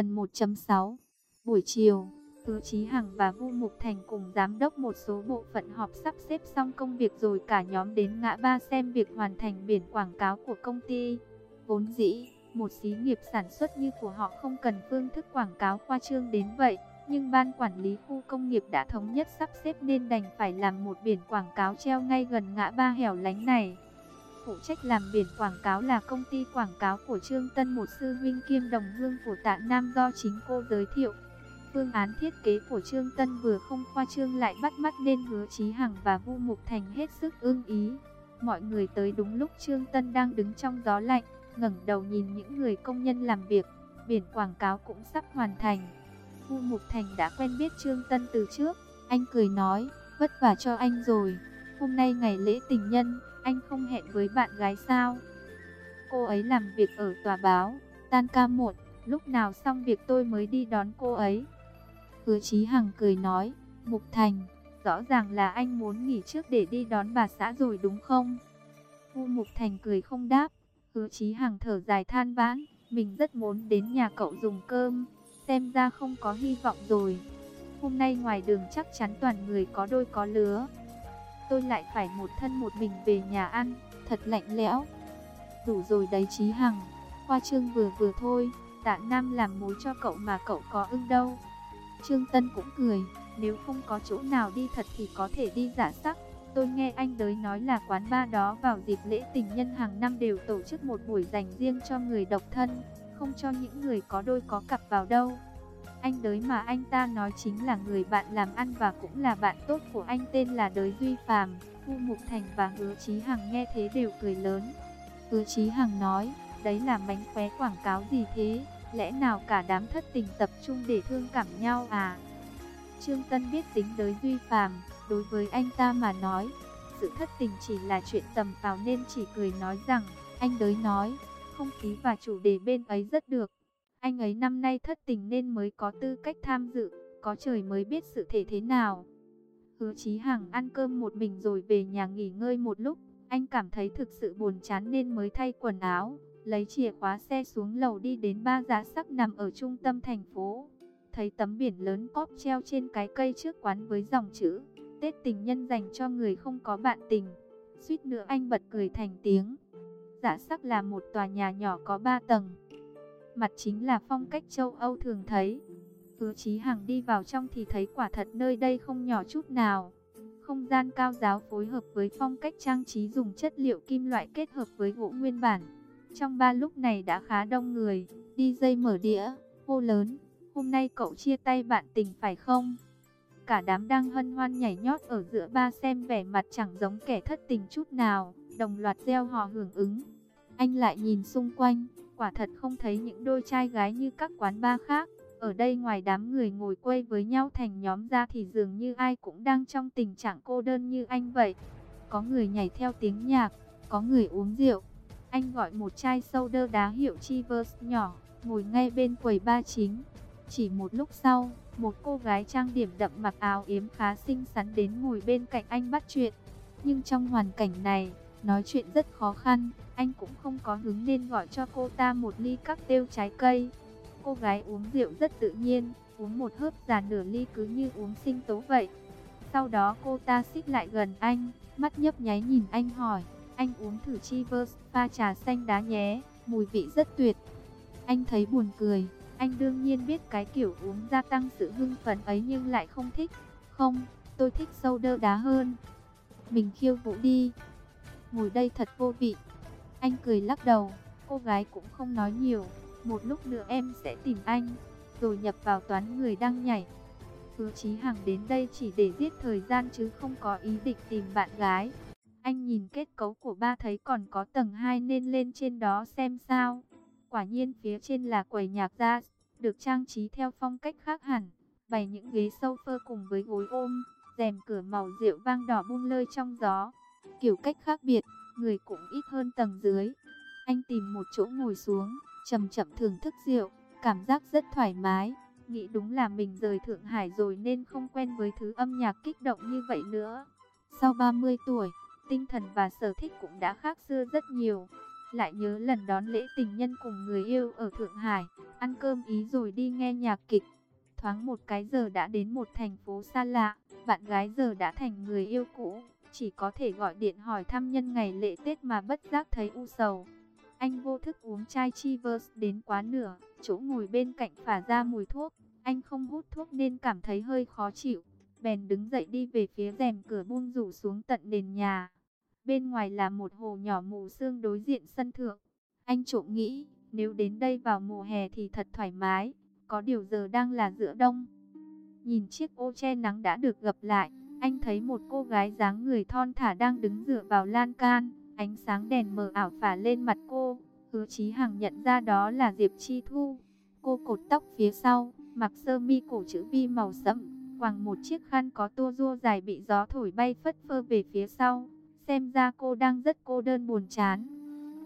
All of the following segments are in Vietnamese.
Phần 1.6 Buổi chiều, Hứa Chí Hằng và Vu Mục Thành cùng giám đốc một số bộ phận họp sắp xếp xong công việc rồi cả nhóm đến ngã ba xem việc hoàn thành biển quảng cáo của công ty. Vốn dĩ, một xí nghiệp sản xuất như của họ không cần phương thức quảng cáo khoa trương đến vậy, nhưng ban quản lý khu công nghiệp đã thống nhất sắp xếp nên đành phải làm một biển quảng cáo treo ngay gần ngã ba hẻo lánh này. Phụ trách làm biển quảng cáo là công ty quảng cáo của Trương Tân một sư huynh kiêm đồng hương của tạ Nam do chính cô giới thiệu. Phương án thiết kế của Trương Tân vừa không khoa trương lại bắt mắt nên hứa Chí Hằng và Vu Mục Thành hết sức ưng ý. Mọi người tới đúng lúc Trương Tân đang đứng trong gió lạnh, ngẩng đầu nhìn những người công nhân làm việc, biển quảng cáo cũng sắp hoàn thành. Vu Mục Thành đã quen biết Trương Tân từ trước, anh cười nói, vất vả cho anh rồi, hôm nay ngày lễ tình nhân, anh không hẹn với bạn gái sao? Cô ấy làm việc ở tòa báo, tan ca muộn, lúc nào xong việc tôi mới đi đón cô ấy. Hứa Chí Hằng cười nói, Mục Thành, rõ ràng là anh muốn nghỉ trước để đi đón bà xã rồi đúng không? Vu Mục Thành cười không đáp, Hứa Chí Hằng thở dài than vãn, mình rất muốn đến nhà cậu dùng cơm, xem ra không có hy vọng rồi. Hôm nay ngoài đường chắc chắn toàn người có đôi có lứa. Tôi lại phải một thân một mình về nhà ăn, thật lạnh lẽo. Đủ rồi đấy Chí Hằng, khoa trương vừa vừa thôi, tạ Nam làm mối cho cậu mà cậu có ưng đâu. Trương Tân cũng cười, nếu không có chỗ nào đi thật thì có thể đi giả sắc. Tôi nghe anh đới nói là quán ba đó vào dịp lễ tình nhân hàng năm đều tổ chức một buổi dành riêng cho người độc thân, không cho những người có đôi có cặp vào đâu. Anh đới mà anh ta nói chính là người bạn làm ăn và cũng là bạn tốt của anh tên là đới Duy Phàm. Thu Mục Thành và Hứa Chí Hằng nghe thế đều cười lớn. Hứa Chí Hằng nói, đấy là mánh khóe quảng cáo gì thế? Lẽ nào cả đám thất tình tập trung để thương cảm nhau à? Trương Tân biết tính đới Duy Phàm, đối với anh ta mà nói, sự thất tình chỉ là chuyện tầm vào nên chỉ cười nói rằng, anh đới nói, không khí và chủ đề bên ấy rất được. Anh ấy năm nay thất tình nên mới có tư cách tham dự, có trời mới biết sự thể thế nào. Hứa Chí Hằng ăn cơm một mình rồi về nhà nghỉ ngơi một lúc, anh cảm thấy thực sự buồn chán nên mới thay quần áo, lấy chìa khóa xe xuống lầu đi đến ba giá sắc nằm ở trung tâm thành phố. Thấy tấm biển lớn cóp treo trên cái cây trước quán với dòng chữ Tết tình nhân dành cho người không có bạn tình. Suýt nữa anh bật cười thành tiếng. Giả sắc là một tòa nhà nhỏ có ba tầng. Mặt chính là phong cách châu Âu thường thấy. Hứa Chí Hằng đi vào trong thì thấy quả thật nơi đây không nhỏ chút nào. Không gian cao giáo phối hợp với phong cách trang trí dùng chất liệu kim loại kết hợp với gỗ nguyên bản. Trong ba lúc này đã khá đông người, đi dây mở đĩa, hô lớn, hôm nay cậu chia tay bạn tình phải không? Cả đám đang hân hoan nhảy nhót ở giữa ba xem vẻ mặt chẳng giống kẻ thất tình chút nào, đồng loạt gieo hò hưởng ứng. Anh lại nhìn xung quanh, quả thật không thấy những đôi trai gái như các quán bar khác. Ở đây ngoài đám người ngồi quây với nhau thành nhóm ra thì dường như ai cũng đang trong tình trạng cô đơn như anh vậy. Có người nhảy theo tiếng nhạc, có người uống rượu. Anh gọi một chai soda đá hiệu Chivers nhỏ, ngồi ngay bên quầy ba chính. Chỉ một lúc sau, một cô gái trang điểm đậm mặc áo yếm khá xinh xắn đến ngồi bên cạnh anh bắt chuyện. Nhưng trong hoàn cảnh này, nói chuyện rất khó khăn, anh cũng không có hứng nên gọi cho cô ta một ly các tiêu trái cây. Cô gái uống rượu rất tự nhiên, uống một hớp già nửa ly cứ như uống sinh tố vậy. Sau đó cô ta xích lại gần anh, mắt nhấp nháy nhìn anh hỏi, anh uống thử Chivers pha trà xanh đá nhé, mùi vị rất tuyệt. Anh thấy buồn cười, anh đương nhiên biết cái kiểu uống gia tăng sự hưng phấn ấy nhưng lại không thích. Không, tôi thích sâu đơ đá hơn. Mình khiêu vũ đi. Ngồi đây thật vô vị. Anh cười lắc đầu, cô gái cũng không nói nhiều. Một lúc nữa em sẽ tìm anh, rồi nhập vào toán người đang nhảy. Hứa Chí Hằng đến đây chỉ để giết thời gian chứ không có ý định tìm bạn gái. Anh nhìn kết cấu của ba thấy còn có tầng 2 nên lên trên đó xem sao. Quả nhiên phía trên là quầy nhạc jazz, được trang trí theo phong cách khác hẳn, bày những ghế sofa cùng với gối ôm, rèm cửa màu rượu vang đỏ buông lơi trong gió. Kiểu cách khác biệt, người cũng ít hơn tầng dưới. Anh tìm một chỗ ngồi xuống, chậm chậm thưởng thức rượu, cảm giác rất thoải mái. Nghĩ đúng là mình rời Thượng Hải rồi nên không quen với thứ âm nhạc kích động như vậy nữa. Sau 30 tuổi, tinh thần và sở thích cũng đã khác xưa rất nhiều. lại nhớ lần đón lễ tình nhân cùng người yêu ở Thượng Hải, ăn cơm ý rồi đi nghe nhạc kịch. Thoáng một cái giờ đã đến một thành phố xa lạ, bạn gái giờ đã thành người yêu cũ, chỉ có thể gọi điện hỏi thăm nhân ngày lễ Tết mà bất giác thấy u sầu. Anh vô thức uống chai Chivers đến quá nửa, chỗ ngồi bên cạnh phả ra mùi thuốc. Anh không hút thuốc nên cảm thấy hơi khó chịu. Bèn đứng dậy đi về phía rèm cửa buông rủ xuống tận nền nhà. Bên ngoài là một hồ nhỏ mù sương đối diện sân thượng. Anh trộm nghĩ, nếu đến đây vào mùa hè thì thật thoải mái. Có điều giờ đang là giữa đông. Nhìn chiếc ô che nắng đã được gập lại, anh thấy một cô gái dáng người thon thả đang đứng dựa vào lan can. Ánh sáng đèn mờ ảo phả lên mặt cô. Hứa Chí Hằng nhận ra đó là Diệp Chi Thu. Cô cột tóc phía sau, mặc sơ mi cổ chữ V màu sẫm, quàng một chiếc khăn có tua rua dài bị gió thổi bay phất phơ về phía sau. Xem ra cô đang rất cô đơn buồn chán.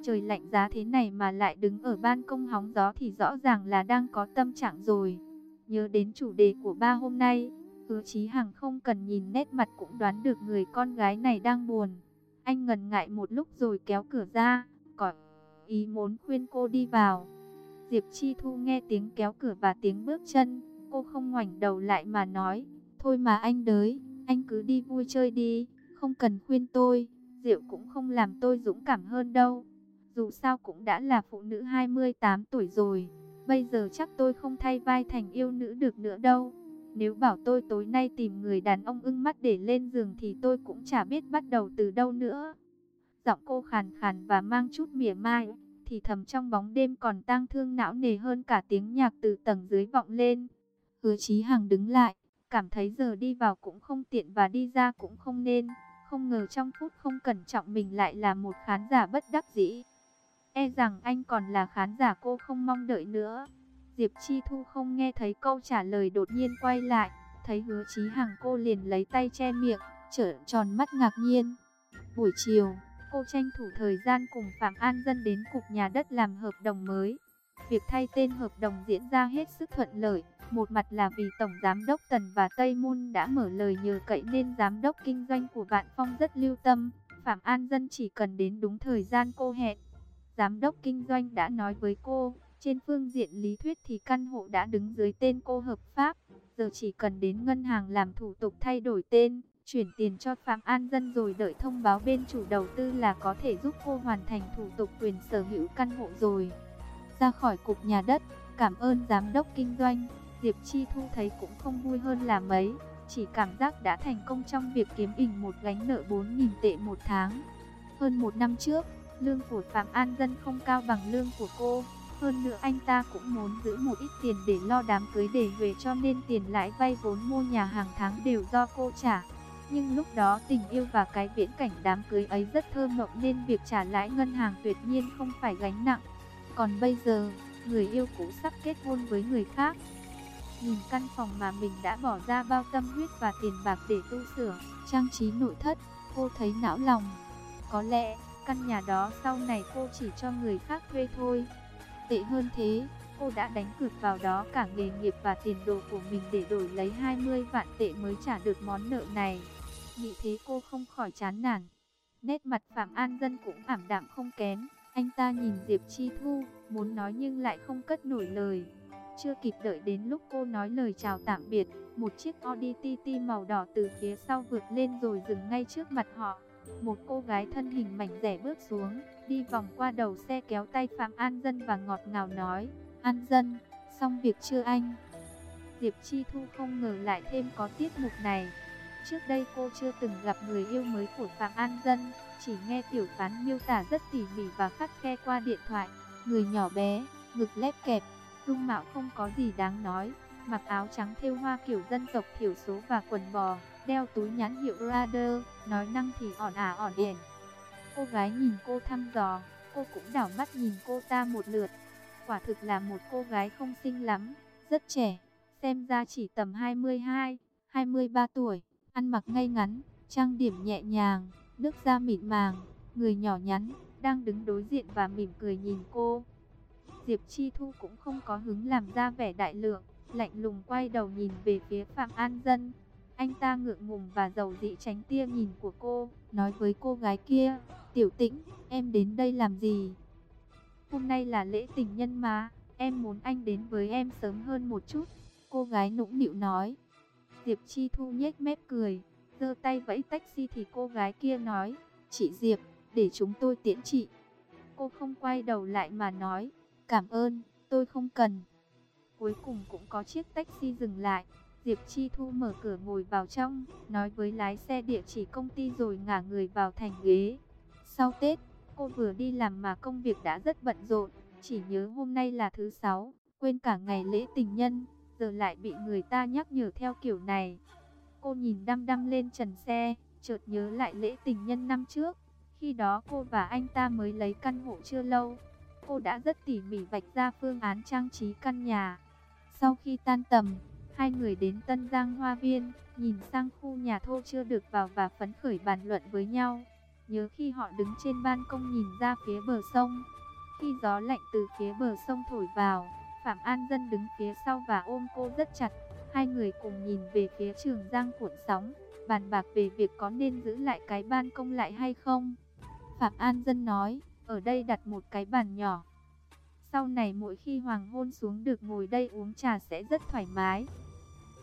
Trời lạnh giá thế này mà lại đứng ở ban công hóng gió thì rõ ràng là đang có tâm trạng rồi. Nhớ đến chủ đề của ba hôm nay, hứa Chí Hằng không cần nhìn nét mặt cũng đoán được người con gái này đang buồn. Anh ngần ngại một lúc rồi kéo cửa ra, có ý muốn khuyên cô đi vào. Diệp Chi Thu nghe tiếng kéo cửa và tiếng bước chân, cô không ngoảnh đầu lại mà nói, thôi mà anh đới, anh cứ đi vui chơi đi, không cần khuyên tôi, rượu cũng không làm tôi dũng cảm hơn đâu. Dù sao cũng đã là phụ nữ 28 tuổi rồi, bây giờ chắc tôi không thay vai thành yêu nữ được nữa đâu. Nếu bảo tôi tối nay tìm người đàn ông ưng mắt để lên giường thì tôi cũng chả biết bắt đầu từ đâu nữa. Giọng cô khàn khàn và mang chút mỉa mai, thì thầm trong bóng đêm còn tang thương não nề hơn cả tiếng nhạc từ tầng dưới vọng lên. Hứa Chí Hằng đứng lại, cảm thấy giờ đi vào cũng không tiện và đi ra cũng không nên. Không ngờ trong phút không cẩn trọng mình lại là một khán giả bất đắc dĩ. E rằng anh còn là khán giả cô không mong đợi nữa. Diệp Chi Thu không nghe thấy câu trả lời đột nhiên quay lại, thấy hứa Chí Hằng cô liền lấy tay che miệng, trở tròn mắt ngạc nhiên. Buổi chiều, cô tranh thủ thời gian cùng Phạm An Dân đến cục nhà đất làm hợp đồng mới. Việc thay tên hợp đồng diễn ra hết sức thuận lợi, một mặt là vì Tổng Giám đốc Tần và Tây Môn đã mở lời nhờ cậy nên Giám đốc Kinh doanh của Vạn Phong rất lưu tâm, Phạm An Dân chỉ cần đến đúng thời gian cô hẹn. Giám đốc Kinh doanh đã nói với cô, trên phương diện lý thuyết thì căn hộ đã đứng dưới tên cô hợp pháp, giờ chỉ cần đến ngân hàng làm thủ tục thay đổi tên, chuyển tiền cho Phạm An Dân rồi đợi thông báo bên chủ đầu tư là có thể giúp cô hoàn thành thủ tục quyền sở hữu căn hộ rồi. Ra khỏi cục nhà đất, cảm ơn giám đốc kinh doanh, Diệp Chi Thu thấy cũng không vui hơn là mấy, chỉ cảm giác đã thành công trong việc kiếm ỉnh một gánh nợ 4.000 tệ một tháng. Hơn một năm trước, lương của Phạm An Dân không cao bằng lương của cô, hơn nữa anh ta cũng muốn giữ một ít tiền để lo đám cưới để về cho nên tiền lãi vay vốn mua nhà hàng tháng đều do cô trả. Nhưng lúc đó tình yêu và cái viễn cảnh đám cưới ấy rất thơ mộng nên việc trả lãi ngân hàng tuyệt nhiên không phải gánh nặng. Còn bây giờ, người yêu cũ sắp kết hôn với người khác. Nhìn căn phòng mà mình đã bỏ ra bao tâm huyết và tiền bạc để tu sửa, trang trí nội thất, cô thấy não lòng. Có lẽ, căn nhà đó sau này cô chỉ cho người khác thuê thôi. Tệ hơn thế, cô đã đánh cược vào đó cả nghề nghiệp và tiền đồ của mình để đổi lấy 20 vạn tệ mới trả được món nợ này. Nghĩ thế cô không khỏi chán nản. Nét mặt Phạm An Dân cũng ảm đạm không kém. Anh ta nhìn Diệp Chi Thu, muốn nói nhưng lại không cất nổi lời. Chưa kịp đợi đến lúc cô nói lời chào tạm biệt, một chiếc Audi TT màu đỏ từ phía sau vượt lên rồi dừng ngay trước mặt họ. Một cô gái thân hình mảnh rẻ bước xuống, đi vòng qua đầu xe kéo tay Phạm An Dân và ngọt ngào nói, An Dân, xong việc chưa anh? Diệp Chi Thu không ngờ lại thêm có tiết mục này. Trước đây cô chưa từng gặp người yêu mới của Phạm An Dân, chỉ nghe tiểu phán miêu tả rất tỉ mỉ và khắc khe qua điện thoại. Người nhỏ bé, ngực lép kẹp, dung mạo không có gì đáng nói, mặc áo trắng thêu hoa kiểu dân tộc thiểu số và quần bò, đeo túi nhãn hiệu Radar, nói năng thì ỏn à ỏn ẻn. Cô gái nhìn cô thăm dò, cô cũng đảo mắt nhìn cô ta một lượt. Quả thực là một cô gái không xinh lắm, rất trẻ, xem ra chỉ tầm 22, 23 tuổi, ăn mặc ngay ngắn, trang điểm nhẹ nhàng, nước da mịn màng, người nhỏ nhắn, đang đứng đối diện và mỉm cười nhìn cô. Diệp Chi Thu cũng không có hứng làm ra vẻ đại lượng, lạnh lùng quay đầu nhìn về phía Phạm An Dân. Anh ta ngượng ngùng và giàu dị tránh tia nhìn của cô, nói với cô gái kia, Tiểu tĩnh, em đến đây làm gì? Hôm nay là lễ tình nhân mà, em muốn anh đến với em sớm hơn một chút. Cô gái nũng nịu nói. Diệp Chi Thu nhếch mép cười, giơ tay vẫy taxi thì cô gái kia nói, chị Diệp, để chúng tôi tiễn chị. Cô không quay đầu lại mà nói, cảm ơn, tôi không cần. Cuối cùng cũng có chiếc taxi dừng lại. Diệp Chi Thu mở cửa ngồi vào trong, nói với lái xe địa chỉ công ty rồi ngả người vào thành ghế. Sau Tết, cô vừa đi làm mà công việc đã rất bận rộn, chỉ nhớ hôm nay là thứ sáu, quên cả ngày lễ tình nhân, giờ lại bị người ta nhắc nhở theo kiểu này. Cô nhìn đăm đăm lên trần xe, chợt nhớ lại lễ tình nhân năm trước, khi đó cô và anh ta mới lấy căn hộ chưa lâu. Cô đã rất tỉ mỉ vạch ra phương án trang trí căn nhà. Sau khi tan tầm, hai người đến Tân Giang Hoa Viên, nhìn sang khu nhà thô chưa được vào và phấn khởi bàn luận với nhau. Nhớ khi họ đứng trên ban công nhìn ra phía bờ sông, khi gió lạnh từ phía bờ sông thổi vào, Phạm An Dân đứng phía sau và ôm cô rất chặt. Hai người cùng nhìn về phía trường giang cuộn sóng, bàn bạc về việc có nên giữ lại cái ban công lại hay không. Phạm An Dân nói, ở đây đặt một cái bàn nhỏ. Sau này mỗi khi hoàng hôn xuống được ngồi đây uống trà sẽ rất thoải mái.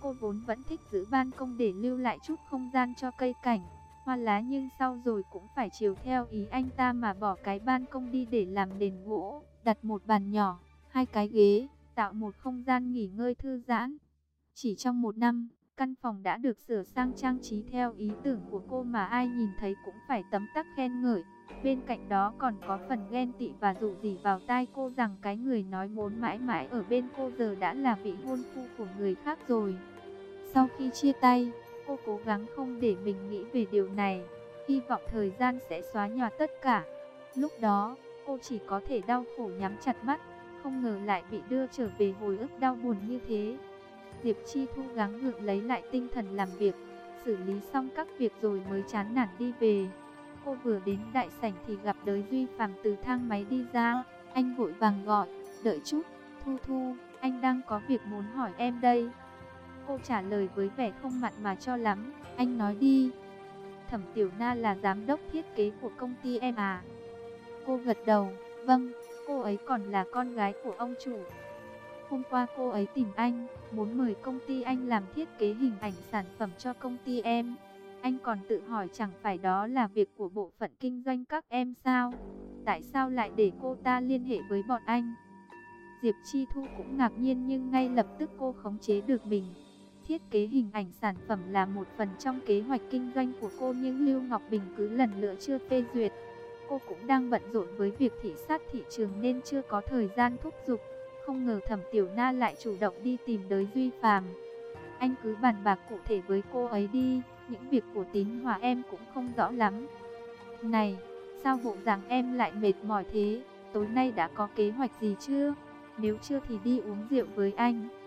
Cô vốn vẫn thích giữ ban công để lưu lại chút không gian cho cây cảnh, hoa lá nhưng sau rồi cũng phải chiều theo ý anh ta mà bỏ cái ban công đi để làm nền gỗ, đặt một bàn nhỏ, hai cái ghế, tạo một không gian nghỉ ngơi thư giãn. Chỉ trong một năm, căn phòng đã được sửa sang trang trí theo ý tưởng của cô mà ai nhìn thấy cũng phải tấm tắc khen ngợi. Bên cạnh đó còn có phần ghen tị và dụ dỉ vào tai cô rằng cái người nói muốn mãi mãi ở bên cô giờ đã là vị hôn phu của người khác rồi. Sau khi chia tay, cô cố gắng không để mình nghĩ về điều này, hy vọng thời gian sẽ xóa nhòa tất cả. Lúc đó, cô chỉ có thể đau khổ nhắm chặt mắt, không ngờ lại bị đưa trở về hồi ức đau buồn như thế. Diệp Chi Thu gắng ngượng lấy lại tinh thần làm việc, xử lý xong các việc rồi mới chán nản đi về. Cô vừa đến đại sảnh thì gặp đới Duy Phàm từ thang máy đi ra, anh vội vàng gọi, đợi chút, Thu Thu, anh đang có việc muốn hỏi em đây. Cô trả lời với vẻ không mặn mà cho lắm, anh nói đi. Thẩm Tiểu Na là giám đốc thiết kế của công ty em à? Cô gật đầu, vâng, cô ấy còn là con gái của ông chủ. Hôm qua cô ấy tìm anh, muốn mời công ty anh làm thiết kế hình ảnh sản phẩm cho công ty em. Anh còn tự hỏi chẳng phải đó là việc của bộ phận kinh doanh các em sao? Tại sao lại để cô ta liên hệ với bọn anh? Diệp Chi Thu cũng ngạc nhiên nhưng ngay lập tức cô khống chế được mình. Thiết kế hình ảnh sản phẩm là một phần trong kế hoạch kinh doanh của cô nhưng Lưu Ngọc Bình cứ lần lựa chưa phê duyệt. Cô cũng đang bận rộn với việc thị sát thị trường nên chưa có thời gian thúc giục. Không ngờ Thẩm Tiểu Na lại chủ động đi tìm tới Duy Phàm. Anh cứ bàn bạc cụ thể với cô ấy đi, những việc của tín hòa em cũng không rõ lắm. Này, sao bộ dạng em lại mệt mỏi thế, tối nay đã có kế hoạch gì chưa? Nếu chưa thì đi uống rượu với anh.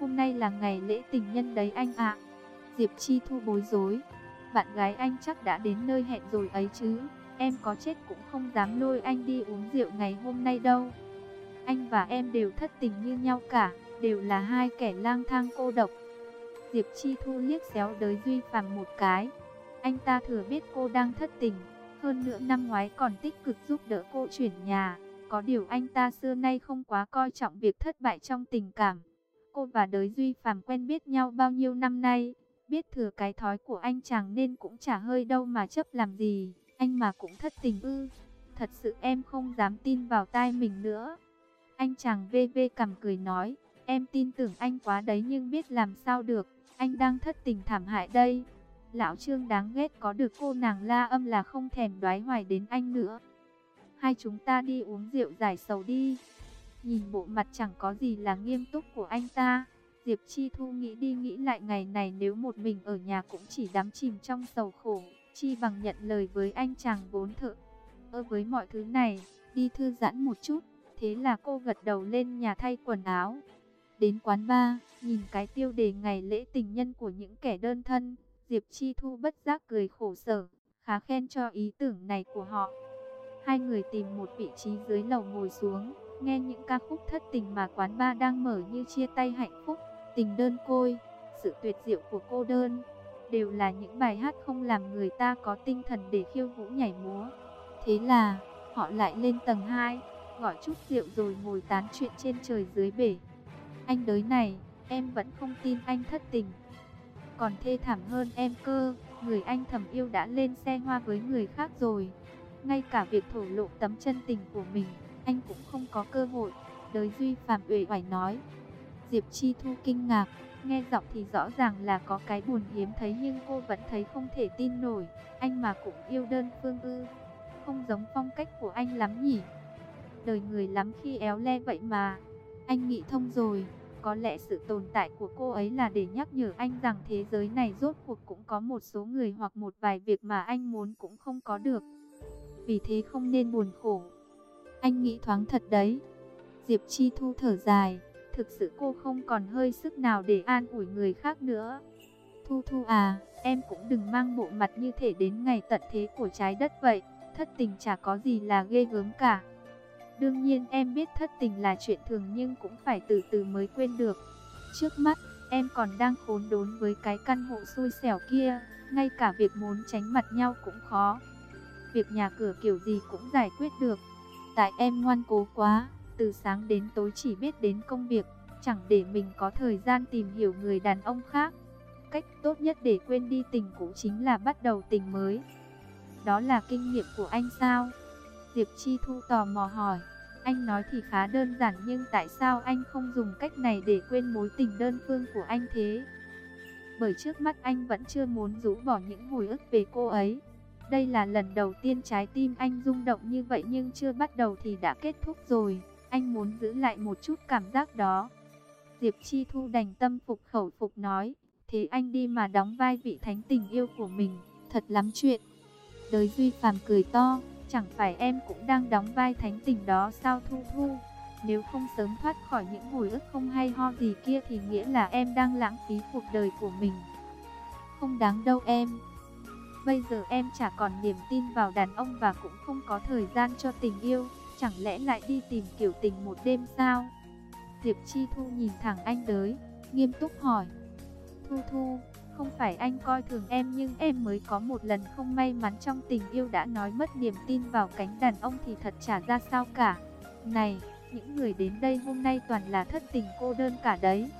Hôm nay là ngày lễ tình nhân đấy anh ạ. Diệp Chi Thu bối rối. Bạn gái anh chắc đã đến nơi hẹn rồi ấy chứ. Em có chết cũng không dám lôi anh đi uống rượu ngày hôm nay đâu. Anh và em đều thất tình như nhau cả, đều là hai kẻ lang thang cô độc. Diệp Chi Thu liếc xéo đới Duy Phàm một cái. Anh ta thừa biết cô đang thất tình, hơn nữa năm ngoái còn tích cực giúp đỡ cô chuyển nhà. Có điều anh ta xưa nay không quá coi trọng việc thất bại trong tình cảm. Cô và đới Duy Phàm quen biết nhau bao nhiêu năm nay, biết thừa cái thói của anh chàng nên cũng chả hơi đâu mà chấp làm gì, anh mà cũng thất tình ư. Thật sự em không dám tin vào tai mình nữa. Anh chàng VV cầm cười nói, em tin tưởng anh quá đấy nhưng biết làm sao được, anh đang thất tình thảm hại đây. Lão Trương đáng ghét có được cô nàng la âm là không thèm đoái hoài đến anh nữa. Hai chúng ta đi uống rượu giải sầu đi. Nhìn bộ mặt chẳng có gì là nghiêm túc của anh ta. Diệp Chi Thu nghĩ đi nghĩ lại ngày này nếu một mình ở nhà cũng chỉ đắm chìm trong sầu khổ. Chi bằng nhận lời với anh chàng vốn thợ. Ơ với mọi thứ này, đi thư giãn một chút. Thế là cô gật đầu lên nhà thay quần áo. Đến quán bar, nhìn cái tiêu đề ngày lễ tình nhân của những kẻ đơn thân. Diệp Chi Thu bất giác cười khổ sở, khá khen cho ý tưởng này của họ. Hai người tìm một vị trí dưới lầu ngồi xuống, nghe những ca khúc thất tình mà quán ba đang mở như chia tay hạnh phúc, tình đơn côi, sự tuyệt diệu của cô đơn. Đều là những bài hát không làm người ta có tinh thần để khiêu vũ nhảy múa. Thế là, họ lại lên tầng 2, gọi chút rượu rồi ngồi tán chuyện trên trời dưới bể. Anh đới này, em vẫn không tin anh thất tình. Còn thê thảm hơn em cơ, người anh thầm yêu đã lên xe hoa với người khác rồi. Ngay cả việc thổ lộ tấm chân tình của mình, anh cũng không có cơ hội. Đới Duy Phạm uể oải nói. Diệp Chi Thu kinh ngạc, nghe giọng thì rõ ràng là có cái buồn hiếm thấy nhưng cô vẫn thấy không thể tin nổi. Anh mà cũng yêu đơn phương ư. Không giống phong cách của anh lắm nhỉ. Đời người lắm khi éo le vậy mà. Anh nghĩ thông rồi. Có lẽ sự tồn tại của cô ấy là để nhắc nhở anh rằng thế giới này rốt cuộc cũng có một số người hoặc một vài việc mà anh muốn cũng không có được. Vì thế không nên buồn khổ. Anh nghĩ thoáng thật đấy. Diệp Chi Thu thở dài, thực sự cô không còn hơi sức nào để an ủi người khác nữa. Thu Thu à, em cũng đừng mang bộ mặt như thể đến ngày tận thế của trái đất vậy, thất tình chả có gì là ghê gớm cả. Đương nhiên em biết thất tình là chuyện thường nhưng cũng phải từ từ mới quên được. Trước mắt, em còn đang khốn đốn với cái căn hộ xui xẻo kia, ngay cả việc muốn tránh mặt nhau cũng khó. Việc nhà cửa kiểu gì cũng giải quyết được. Tại em ngoan cố quá, từ sáng đến tối chỉ biết đến công việc, chẳng để mình có thời gian tìm hiểu người đàn ông khác. Cách tốt nhất để quên đi tình cũ chính là bắt đầu tình mới. Đó là kinh nghiệm của anh sao? Diệp Chi Thu tò mò hỏi. Anh nói thì khá đơn giản nhưng tại sao anh không dùng cách này để quên mối tình đơn phương của anh thế? Bởi trước mắt anh vẫn chưa muốn rũ bỏ những hồi ức về cô ấy. Đây là lần đầu tiên trái tim anh rung động như vậy nhưng chưa bắt đầu thì đã kết thúc rồi. Anh muốn giữ lại một chút cảm giác đó. Diệp Chi Thu đành tâm phục khẩu phục nói. Thế anh đi mà đóng vai vị thánh tình yêu của mình. Thật lắm chuyện. Đới Duy Phàm cười to. Chẳng phải em cũng đang đóng vai thánh tình đó sao Thu Thu? Nếu không sớm thoát khỏi những hồi ức không hay ho gì kia thì nghĩa là em đang lãng phí cuộc đời của mình. Không đáng đâu em. Bây giờ em chả còn niềm tin vào đàn ông và cũng không có thời gian cho tình yêu. Chẳng lẽ lại đi tìm kiểu tình một đêm sao? Diệp Chi Thu nhìn thẳng anh đới, nghiêm túc hỏi. Thu Thu, không phải anh coi thường em nhưng em mới có một lần không may mắn trong tình yêu đã nói mất niềm tin vào cánh đàn ông thì thật chả ra sao cả. Này, những người đến đây hôm nay toàn là thất tình cô đơn cả đấy.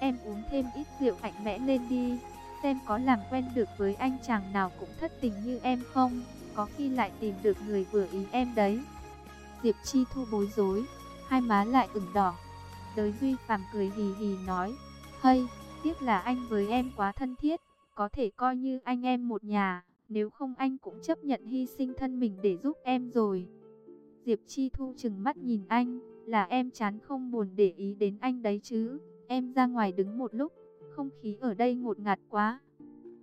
Em uống thêm ít rượu mạnh mẽ lên đi, xem có làm quen được với anh chàng nào cũng thất tình như em không, có khi lại tìm được người vừa ý em đấy. Diệp Chi Thu bối rối, hai má lại ửng đỏ. Đới Duy Phạm cười hì hì nói, Hay, tiếc là anh với em quá thân thiết, có thể coi như anh em một nhà, nếu không anh cũng chấp nhận hy sinh thân mình để giúp em rồi. Diệp Chi Thu chừng mắt nhìn anh, là em chán không buồn để ý đến anh đấy chứ, em ra ngoài đứng một lúc, không khí ở đây ngột ngạt quá.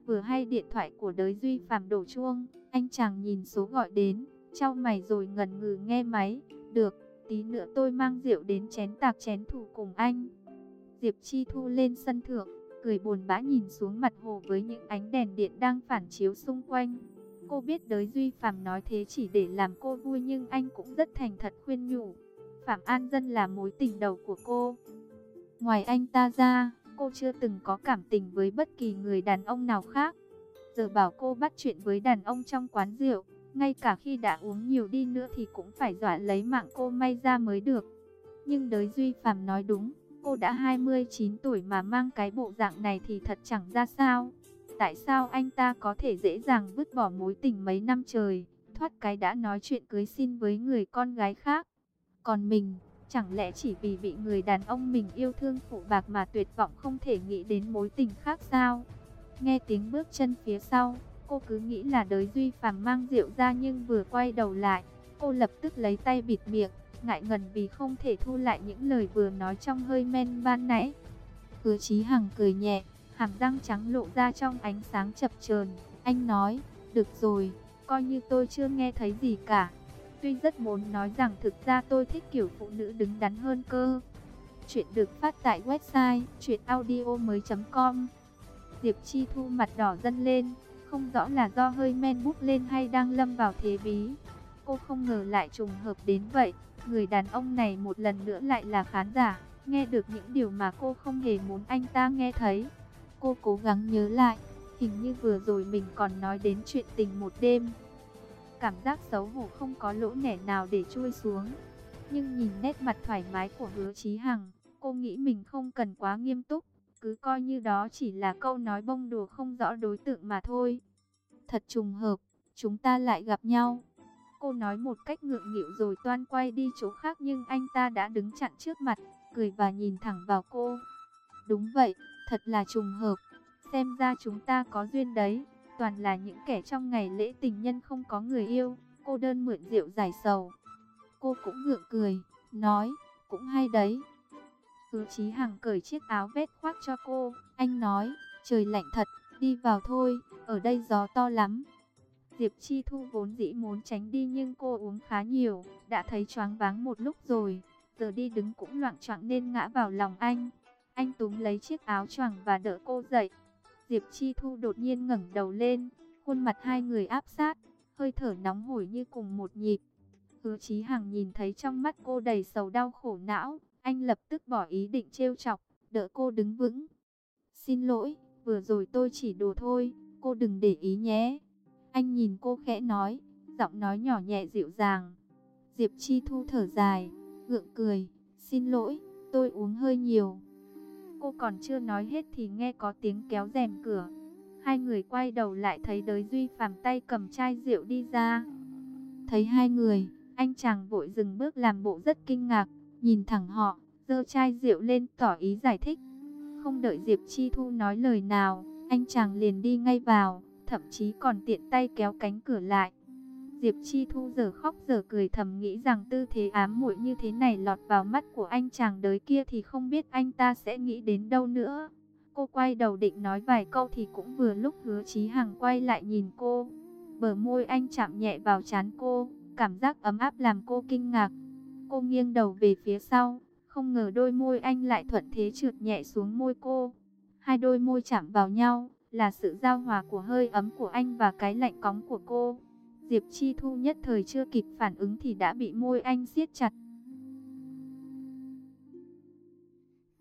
Vừa hay điện thoại của đới Duy Phạm đổ chuông, anh chàng nhìn số gọi đến, trao mày rồi ngần ngừ nghe máy, được, tí nữa tôi mang rượu đến chén tạc chén thủ cùng anh. Diệp Chi Thu lên sân thượng, cười buồn bã nhìn xuống mặt hồ với những ánh đèn điện đang phản chiếu xung quanh. Cô biết đới Duy Phạm nói thế chỉ để làm cô vui nhưng anh cũng rất thành thật khuyên nhủ. Phạm An Dân là mối tình đầu của cô. Ngoài anh ta ra, cô chưa từng có cảm tình với bất kỳ người đàn ông nào khác. Giờ bảo cô bắt chuyện với đàn ông trong quán rượu, ngay cả khi đã uống nhiều đi nữa thì cũng phải dọa lấy mạng cô may ra mới được. Nhưng đới Duy Phạm nói đúng, cô đã 29 tuổi mà mang cái bộ dạng này thì thật chẳng ra sao. Tại sao anh ta có thể dễ dàng vứt bỏ mối tình mấy năm trời, thoát cái đã nói chuyện cưới xin với người con gái khác. Còn mình, chẳng lẽ chỉ vì bị người đàn ông mình yêu thương phụ bạc mà tuyệt vọng không thể nghĩ đến mối tình khác sao? Nghe tiếng bước chân phía sau, Cô cứ nghĩ là đới Duy Phàm mang rượu ra nhưng vừa quay đầu lại, cô lập tức lấy tay bịt miệng, ngại ngần vì không thể thu lại những lời vừa nói trong hơi men ban nãy. Hứa Chí Hằng cười nhẹ, hàm răng trắng lộ ra trong ánh sáng chập chờn. Anh nói, được rồi, coi như tôi chưa nghe thấy gì cả. Tuy rất muốn nói rằng thực ra tôi thích kiểu phụ nữ đứng đắn hơn cơ. Chuyện được phát tại website chuyenaudio.com Diệp Chi Thu mặt đỏ dần lên, không rõ là do hơi men bút lên hay đang lâm vào thế bí. Cô không ngờ lại trùng hợp đến vậy. Người đàn ông này một lần nữa lại là khán giả, nghe được những điều mà cô không hề muốn anh ta nghe thấy. Cô cố gắng nhớ lại, hình như vừa rồi mình còn nói đến chuyện tình một đêm. Cảm giác xấu hổ không có lỗ nẻ nào để chui xuống. Nhưng nhìn nét mặt thoải mái của hứa Chí Hằng, cô nghĩ mình không cần quá nghiêm túc, cứ coi như đó chỉ là câu nói bông đùa không rõ đối tượng mà thôi. Thật trùng hợp, chúng ta lại gặp nhau. Cô nói một cách ngượng nghịu rồi toan quay đi chỗ khác nhưng anh ta đã đứng chặn trước mặt, cười và nhìn thẳng vào cô. Đúng vậy, thật là trùng hợp. Xem ra chúng ta có duyên đấy. Toàn là những kẻ trong ngày lễ tình nhân không có người yêu. Cô đơn mượn rượu giải sầu. Cô cũng gượng cười, nói, cũng hay đấy. Hứa Chí Hằng cởi chiếc áo vét khoác cho cô. Anh nói, trời lạnh thật, đi vào thôi, ở đây gió to lắm. Diệp Chi Thu vốn dĩ muốn tránh đi nhưng cô uống khá nhiều, đã thấy choáng váng một lúc rồi, giờ đi đứng cũng loạn choạng nên ngã vào lòng anh. Anh túm lấy chiếc áo choàng và đỡ cô dậy. Diệp Chi Thu đột nhiên ngẩng đầu lên, khuôn mặt hai người áp sát, hơi thở nóng hổi như cùng một nhịp. Hứa Chí Hằng nhìn thấy trong mắt cô đầy sầu đau khổ não, anh lập tức bỏ ý định trêu chọc, đỡ cô đứng vững. Xin lỗi, vừa rồi tôi chỉ đùa thôi, cô đừng để ý nhé. Anh nhìn cô khẽ nói, giọng nói nhỏ nhẹ dịu dàng. Diệp Chi Thu thở dài, gượng cười, xin lỗi, tôi uống hơi nhiều. Cô còn chưa nói hết thì nghe có tiếng kéo rèm cửa. Hai người quay đầu lại thấy đới Duy phàm tay cầm chai rượu đi ra. Thấy hai người, anh chàng vội dừng bước làm bộ rất kinh ngạc, nhìn thẳng họ, giơ chai rượu lên tỏ ý giải thích. Không đợi Diệp Chi Thu nói lời nào, anh chàng liền đi ngay vào, thậm chí còn tiện tay kéo cánh cửa lại. Diệp Chi Thu giờ khóc giờ cười thầm nghĩ rằng tư thế ám muội như thế này lọt vào mắt của anh chàng đới kia thì không biết anh ta sẽ nghĩ đến đâu nữa. Cô quay đầu định nói vài câu thì cũng vừa lúc hứa Chí Hằng quay lại nhìn cô. Bờ môi anh chạm nhẹ vào trán cô, cảm giác ấm áp làm cô kinh ngạc. Cô nghiêng đầu về phía sau, không ngờ đôi môi anh lại thuận thế trượt nhẹ xuống môi cô. Hai đôi môi chạm vào nhau, là sự giao hòa của hơi ấm của anh và cái lạnh cóng của cô. Diệp Chi Thu nhất thời chưa kịp phản ứng thì đã bị môi anh siết chặt,